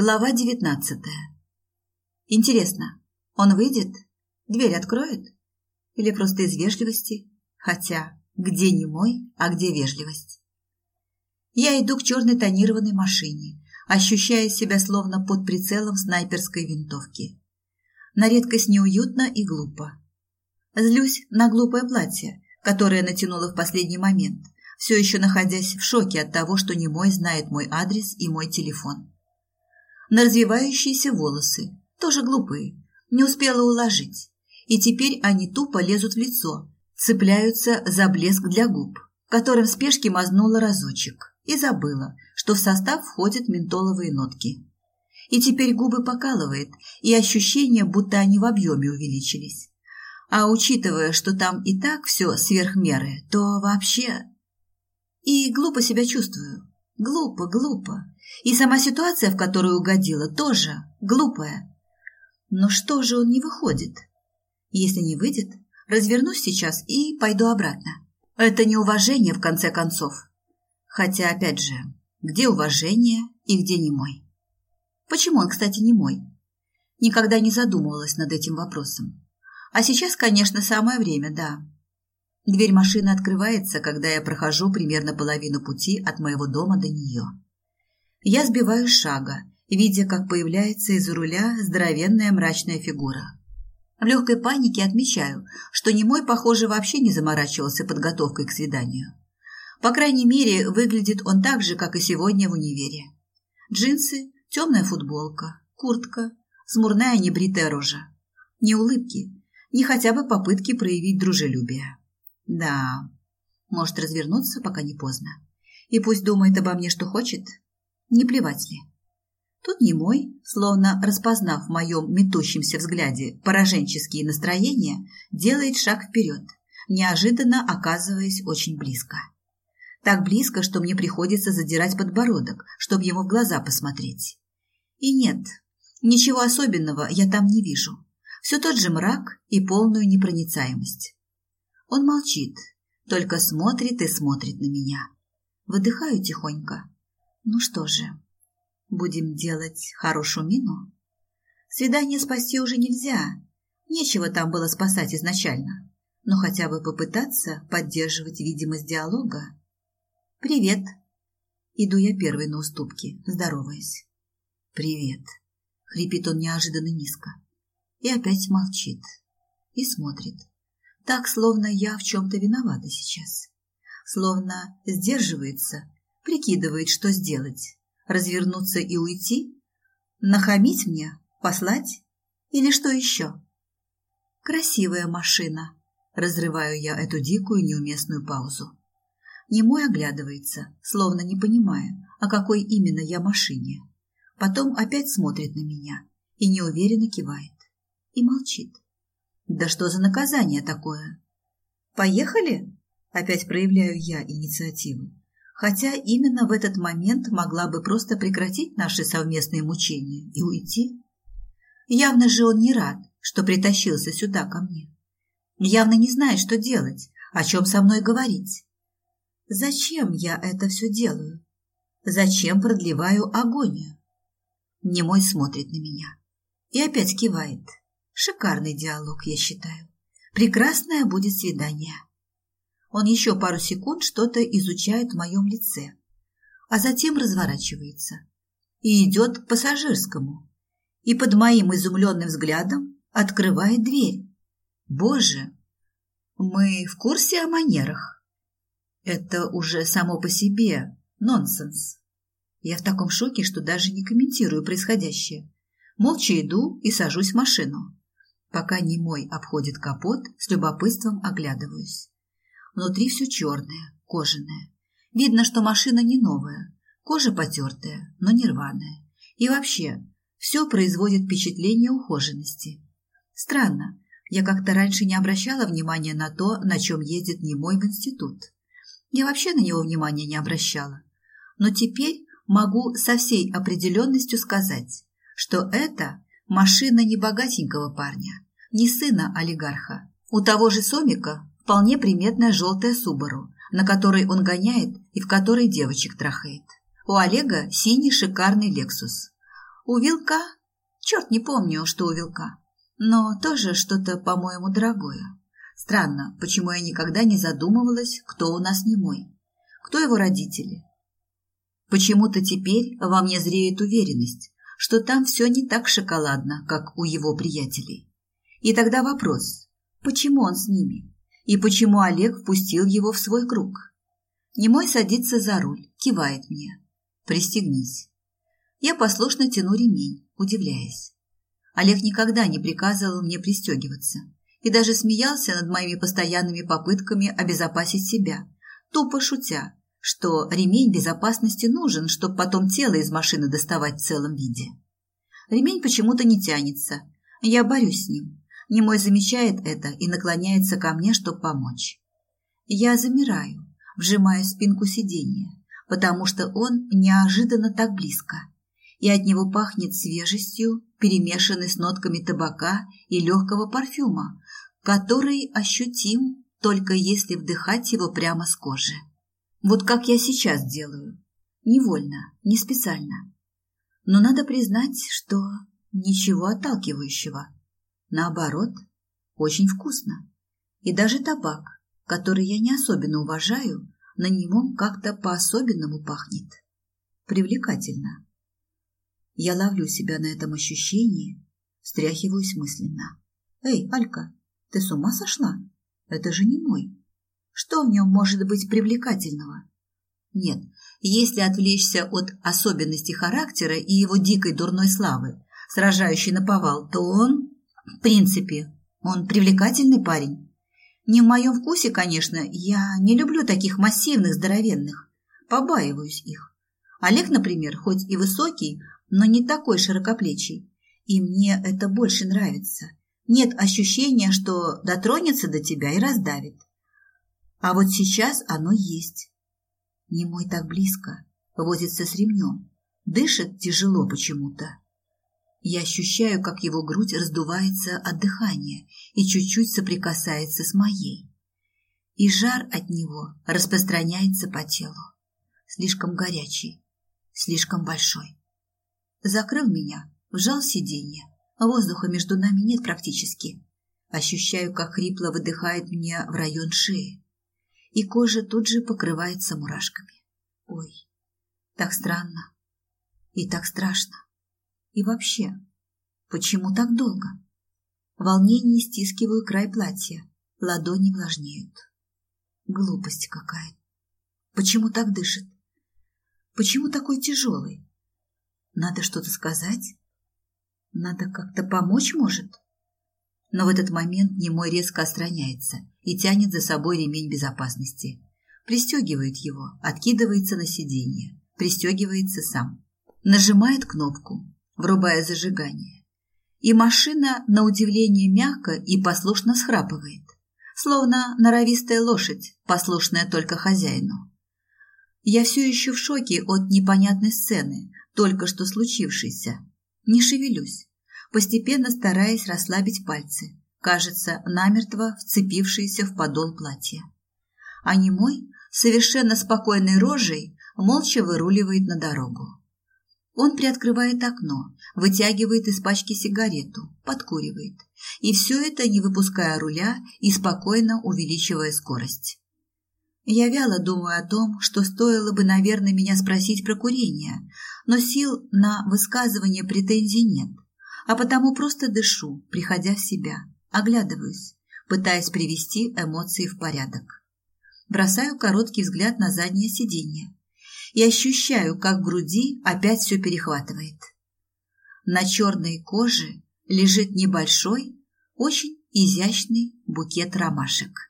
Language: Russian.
Глава девятнадцатая. Интересно, он выйдет? Дверь откроет? Или просто из вежливости? Хотя, где не мой, а где вежливость? Я иду к черной тонированной машине, ощущая себя словно под прицелом снайперской винтовки. На редкость неуютно и глупо. Злюсь на глупое платье, которое натянула в последний момент, все еще находясь в шоке от того, что не мой знает мой адрес и мой телефон на развивающиеся волосы, тоже глупые, не успела уложить. И теперь они тупо лезут в лицо, цепляются за блеск для губ, которым в спешке мазнула разочек и забыла, что в состав входят ментоловые нотки. И теперь губы покалывает, и ощущение, будто они в объеме увеличились. А учитывая, что там и так все сверх меры, то вообще... И глупо себя чувствую. Глупо, глупо. И сама ситуация, в которую угодила, тоже глупая. Но что же он не выходит? Если не выйдет, развернусь сейчас и пойду обратно. Это неуважение, в конце концов. Хотя, опять же, где уважение и где не мой? Почему он, кстати, не мой? Никогда не задумывалась над этим вопросом. А сейчас, конечно, самое время, да. Дверь машины открывается, когда я прохожу примерно половину пути от моего дома до нее. Я сбиваю шага, видя, как появляется из-за руля здоровенная мрачная фигура. В легкой панике отмечаю, что немой, похоже, вообще не заморачивался подготовкой к свиданию. По крайней мере, выглядит он так же, как и сегодня в универе. Джинсы, темная футболка, куртка, смурная небритая рожа. Ни улыбки, ни хотя бы попытки проявить дружелюбие. Да, может развернуться, пока не поздно. И пусть думает обо мне, что хочет, не плевать ли? Тут не мой, словно распознав в моем метущемся взгляде пораженческие настроения, делает шаг вперед, неожиданно оказываясь очень близко. Так близко, что мне приходится задирать подбородок, чтобы ему в глаза посмотреть. И нет, ничего особенного я там не вижу. Все тот же мрак и полную непроницаемость. Он молчит, только смотрит и смотрит на меня. Выдыхаю тихонько ну что же, будем делать хорошую мину? Свидание спасти уже нельзя. Нечего там было спасать изначально. Но хотя бы попытаться поддерживать видимость диалога. «Привет!» Иду я первой на уступки, здороваясь. «Привет!» — хрипит он неожиданно низко. И опять молчит. И смотрит. Так, словно я в чем-то виновата сейчас. Словно сдерживается прикидывает, что сделать. Развернуться и уйти? Нахамить мне? Послать? Или что еще? Красивая машина. Разрываю я эту дикую неуместную паузу. Немой оглядывается, словно не понимая, о какой именно я машине. Потом опять смотрит на меня и неуверенно кивает. И молчит. Да что за наказание такое? Поехали? Опять проявляю я инициативу хотя именно в этот момент могла бы просто прекратить наши совместные мучения и уйти. Явно же он не рад, что притащился сюда ко мне. Явно не знает, что делать, о чем со мной говорить. Зачем я это все делаю? Зачем продлеваю агонию? Немой смотрит на меня и опять кивает. Шикарный диалог, я считаю. Прекрасное будет свидание. Он еще пару секунд что-то изучает в моем лице, а затем разворачивается и идет к пассажирскому. И под моим изумленным взглядом открывает дверь. Боже, мы в курсе о манерах. Это уже само по себе нонсенс. Я в таком шоке, что даже не комментирую происходящее. Молча иду и сажусь в машину. Пока не мой обходит капот, с любопытством оглядываюсь. Внутри все черное, кожаное. Видно, что машина не новая. Кожа потертая, но не рваная. И вообще, все производит впечатление ухоженности. Странно, я как-то раньше не обращала внимания на то, на чем ездит немой в институт. Я вообще на него внимания не обращала. Но теперь могу со всей определенностью сказать, что это машина не богатенького парня, не сына олигарха. У того же Сомика вполне приметная желтая Субару, на которой он гоняет и в которой девочек трахает. У Олега синий шикарный Лексус. У вилка, черт не помню, что у вилка, но тоже что-то, по-моему, дорогое. Странно, почему я никогда не задумывалась, кто у нас не мой, кто его родители. Почему-то теперь во мне зреет уверенность, что там все не так шоколадно, как у его приятелей. И тогда вопрос, почему он с ними? И почему Олег впустил его в свой круг? Немой садится за руль, кивает мне. «Пристегнись». Я послушно тяну ремень, удивляясь. Олег никогда не приказывал мне пристегиваться и даже смеялся над моими постоянными попытками обезопасить себя, тупо шутя, что ремень безопасности нужен, чтобы потом тело из машины доставать в целом виде. Ремень почему-то не тянется. Я борюсь с ним. Немой замечает это и наклоняется ко мне, чтобы помочь. Я замираю, вжимая спинку сиденья, потому что он неожиданно так близко, и от него пахнет свежестью, перемешанной с нотками табака и легкого парфюма, который ощутим только если вдыхать его прямо с кожи. Вот как я сейчас делаю. Невольно, не специально. Но надо признать, что ничего отталкивающего. Наоборот, очень вкусно. И даже табак, который я не особенно уважаю, на нем как-то по-особенному пахнет. Привлекательно. Я ловлю себя на этом ощущении, встряхиваюсь мысленно. «Эй, Алька, ты с ума сошла? Это же не мой. Что в нем может быть привлекательного? Нет, если отвлечься от особенностей характера и его дикой дурной славы, сражающей на повал, то он, в принципе, он привлекательный парень. Не в моем вкусе, конечно, я не люблю таких массивных, здоровенных, побаиваюсь их. Олег, например, хоть и высокий, но не такой широкоплечий, и мне это больше нравится. Нет ощущения, что дотронется до тебя и раздавит. А вот сейчас оно есть. Не мой так близко, возится с ремнем, дышит тяжело почему-то. Я ощущаю, как его грудь раздувается от дыхания и чуть-чуть соприкасается с моей. И жар от него распространяется по телу. Слишком горячий, слишком большой. Закрыл меня, вжал сиденье. Воздуха между нами нет практически. Ощущаю, как хрипло выдыхает мне в район шеи и кожа тут же покрывается мурашками. Ой, так странно и так страшно. И вообще, почему так долго? Волнение стискиваю край платья, ладони влажнеют. Глупость какая-то. Почему так дышит? Почему такой тяжелый? Надо что-то сказать? Надо как-то помочь, может? Но в этот момент немой резко остраняется и тянет за собой ремень безопасности. Пристегивает его, откидывается на сиденье, пристегивается сам. Нажимает кнопку, врубая зажигание. И машина, на удивление, мягко и послушно схрапывает, словно норовистая лошадь, послушная только хозяину. Я все еще в шоке от непонятной сцены, только что случившейся. Не шевелюсь постепенно стараясь расслабить пальцы, кажется, намертво вцепившиеся в подол платья. А немой, совершенно спокойной рожей, молча выруливает на дорогу. Он приоткрывает окно, вытягивает из пачки сигарету, подкуривает. И все это, не выпуская руля и спокойно увеличивая скорость. Я вяло думаю о том, что стоило бы, наверное, меня спросить про курение, но сил на высказывание претензий нет а потому просто дышу, приходя в себя, оглядываюсь, пытаясь привести эмоции в порядок. Бросаю короткий взгляд на заднее сиденье и ощущаю, как в груди опять все перехватывает. На черной коже лежит небольшой, очень изящный букет ромашек.